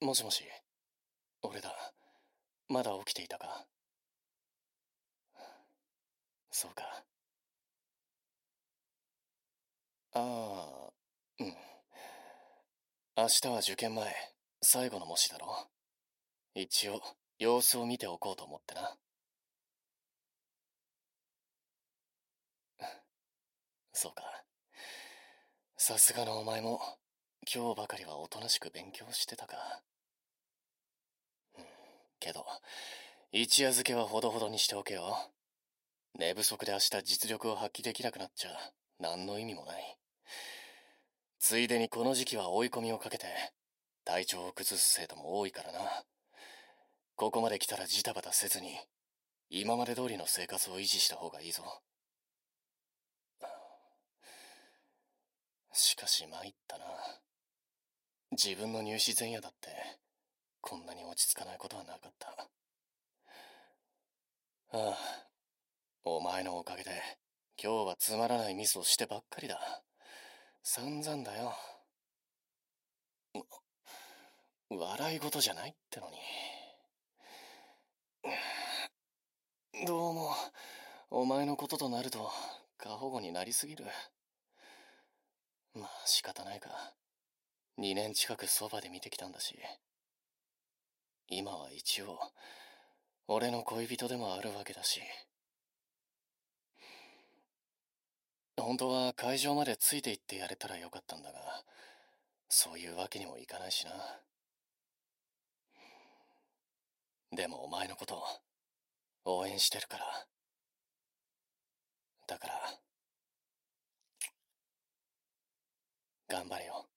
もしもし、俺だ。まだ起きていたか？そうか。ああ、うん。明日は受験前、最後の模試だろ？一応、様子を見ておこうと思ってな。そうか。さすがのお前も、今日ばかりはおとなしく勉強してたか。けど、一夜漬けはほどほどにしておけよ。寝不足で明日実力を発揮できなくなっちゃ、何の意味もない。ついでにこの時期は追い込みをかけて、体調を崩す生徒も多いからな。ここまで来たらジタバタせずに、今まで通りの生活を維持した方がいいぞ。しかし参ったな。自分の入試前夜だって、こんなに落ち着かないことはなかった。ああ、お前のおかげで、今日はつまらないミスをしてばっかりだ。散々だよ。笑い事じゃないってのに。どうも、お前のこととなると、過保護になりすぎる。まあ仕方ないか。2年近くそばで見てきたんだし。今は一応、俺の恋人でもあるわけだし。本当は会場までついて行ってやれたらよかったんだが、そういうわけにもいかないしな。でもお前のこと、応援してるから。だから、頑張れよ。